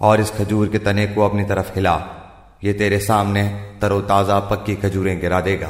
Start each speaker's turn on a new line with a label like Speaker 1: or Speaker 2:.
Speaker 1: اور اس کھجور کے تنے کو اپنی طرف ہلا، یہ تیرے سامنے تر و تازہ پکی کھجوریں گرا دے گا۔